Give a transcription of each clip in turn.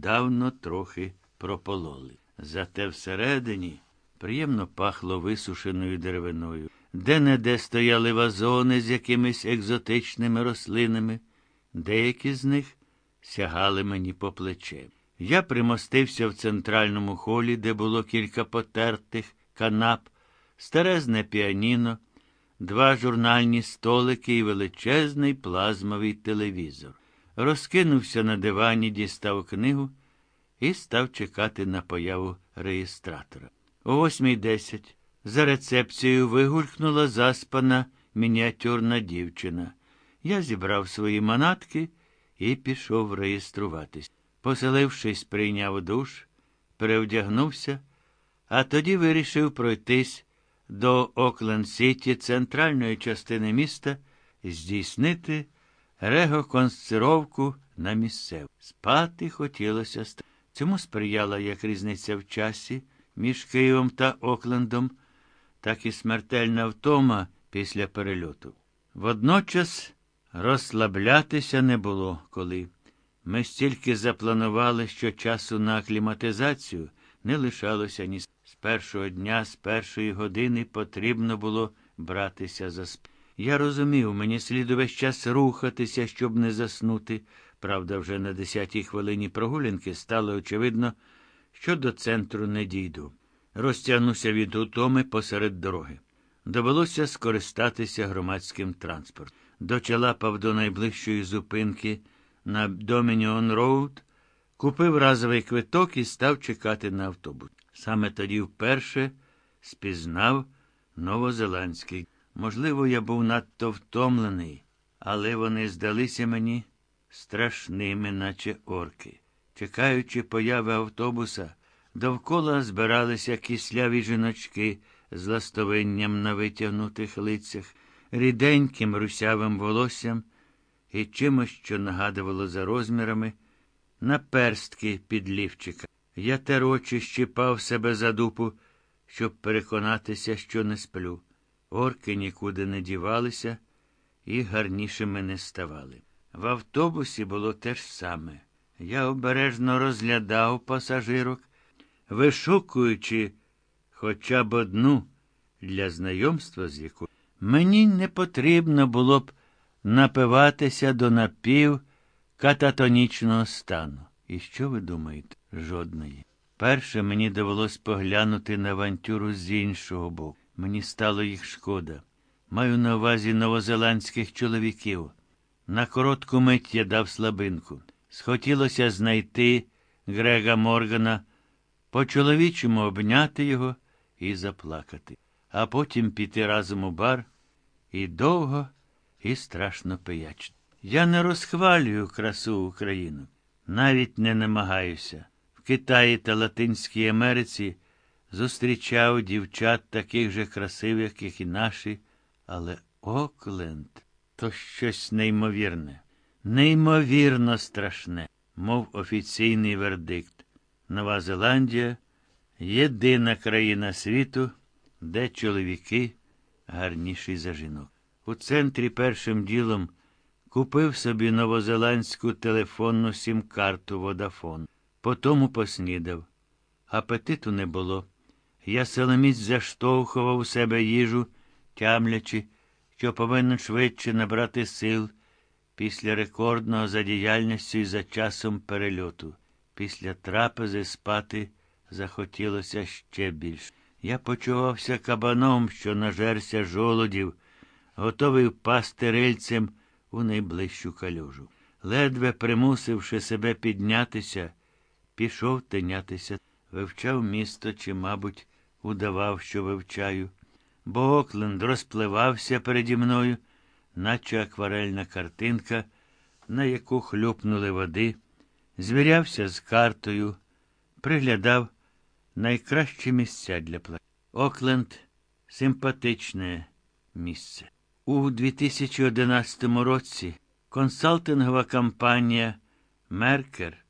недавно трохи пропололи. Зате всередині приємно пахло висушеною деревиною, де не де стояли вазони з якимись екзотичними рослинами, деякі з них сягали мені по плече. Я примостився в центральному холі, де було кілька потертих канап, старезне піаніно, два журнальні столики і величезний плазмовий телевізор. Розкинувся на дивані, дістав книгу і став чекати на появу реєстратора. О 8.10 за рецепцією вигулькнула заспана мініатюрна дівчина. Я зібрав свої манатки і пішов реєструватись. Поселившись, прийняв душ, перевдягнувся, а тоді вирішив пройтись до Окленд Сіті, центральної частини міста, здійснити регоконсцировку на місцев. Спати хотілося. Цьому сприяла як різниця в часі між Києвом та Оклендом, так і смертельна втома після перельоту. Водночас розслаблятися не було коли. Ми стільки запланували, що часу на акліматизацію не лишалося ні з першого дня, з першої години потрібно було братися за сп. Я розумів, мені слід увесь час рухатися, щоб не заснути. Правда, вже на десятій хвилині прогулянки стало очевидно, що до центру не дійду. Розтягнувся від утоми посеред дороги. Довелося скористатися громадським транспортом. Дочалапав до найближчої зупинки на Домініон Роуд, купив разовий квиток і став чекати на автобус. Саме тоді вперше спізнав новозеландський. Можливо, я був надто втомлений, але вони здалися мені страшними, наче орки. Чекаючи появи автобуса, довкола збиралися кисляві жіночки з ластовинням на витягнутих лицях, ріденьким русявим волоссям і чимось, що нагадувало за розмірами, наперстки під лівчика. Я терочі щипав себе за дупу, щоб переконатися, що не сплю. Орки нікуди не дівалися і гарнішими не ставали. В автобусі було те ж саме. Я обережно розглядав пасажирок, вишукуючи хоча б одну для знайомства з якою. Мені не потрібно було б напиватися до напів кататонічного стану. І що ви думаєте? Жодної. Перше мені довелось поглянути на авантюру з іншого боку. Мені стало їх шкода. Маю на увазі новозеландських чоловіків. На коротку мить я дав слабинку. Схотілося знайти Грега Моргана, по-чоловічому обняти його і заплакати, а потім піти разом у бар і довго, і страшно пиячити. Я не розхвалюю красу Україну, навіть не намагаюся. В Китаї та Латинській Америці зустрічав дівчат таких же красивих, як і наші, але Окленд то щось неймовірне, неймовірно страшне, мов офіційний вердикт. Нова Зеландія єдина країна світу, де чоловіки гарніші за жінок. У центрі першим ділом купив собі новозеландську телефонну сім-карту Водафон. Потому поснідав. Апетиту не було. Я силоміць заштовхував у себе їжу, тямлячи, що повинен швидше набрати сил після рекордного за діяльністю і за часом перельоту. Після трапези спати захотілося ще більше. Я почувався кабаном, що нажерся жолодів, готовий впасти рильцем у найближчу калюжу. Ледве примусивши себе піднятися, пішов тинятися, вивчав місто чи, мабуть, удавав, що вивчаю, бо Окленд розпливався переді мною, наче акварельна картинка, на яку хлюпнули води, звірявся з картою, приглядав найкращі місця для плану. Окленд симпатичне місце. У 2011 році консалтингова компанія Меркер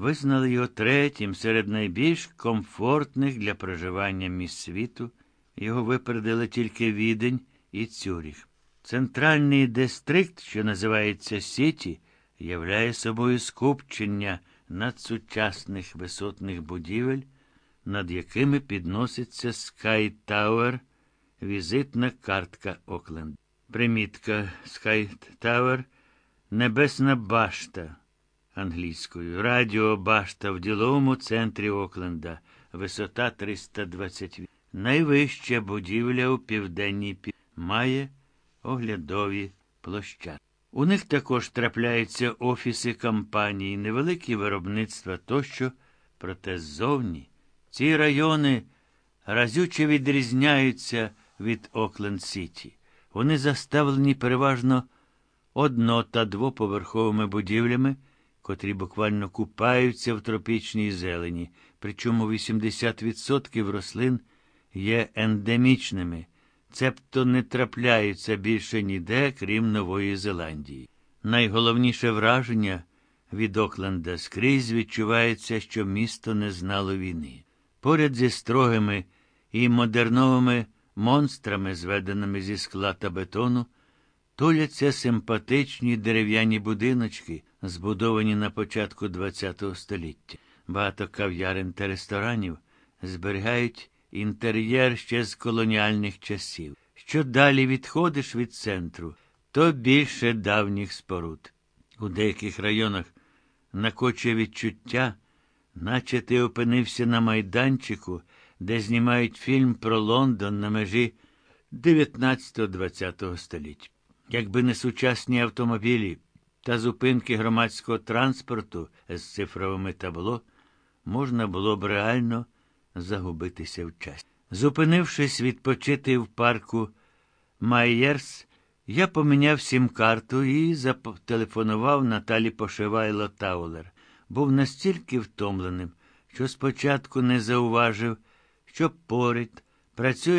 визнала його третім серед найбільш комфортних для проживання місць світу. Його випередили тільки Відень і Цюріх. Центральний дистрикт, що називається Сіті, являє собою скупчення надсучасних висотних будівель, над якими підноситься Sky Tower, візитна картка Окленд. Примітка Sky Tower – небесна башта англійською. Радіобашта в діловому центрі Окленда. Висота 320. Найвища будівля у південній пів... має оглядові площадки. У них також трапляються офіси компаній, невеликі виробництва тощо, проте ззовні ці райони разюче відрізняються від Окленд-Сіті. Вони заставлені переважно одно- та двоповерховими будівлями, котрі буквально купаються в тропічній зелені, причому 80% рослин є ендемічними, цебто не трапляються більше ніде, крім Нової Зеландії. Найголовніше враження від Окленда скрізь відчувається, що місто не знало війни. Поряд зі строгими і модерновими монстрами, зведеними зі скла та бетону, туляться симпатичні дерев'яні будиночки, збудовані на початку ХХ століття. Багато кав'ярин та ресторанів зберігають інтер'єр ще з колоніальних часів. Що далі відходиш від центру, то більше давніх споруд. У деяких районах накочує відчуття, наче ти опинився на майданчику, де знімають фільм про Лондон на межі 19-20 століття. Якби не сучасні автомобілі та зупинки громадського транспорту з цифровими табло, можна було б реально загубитися в часі. Зупинившись відпочити в парку Майєрс, я поміняв сім-карту і зателефонував Наталі Пошивайло Таулер. Був настільки втомленим, що спочатку не зауважив, що поряд працює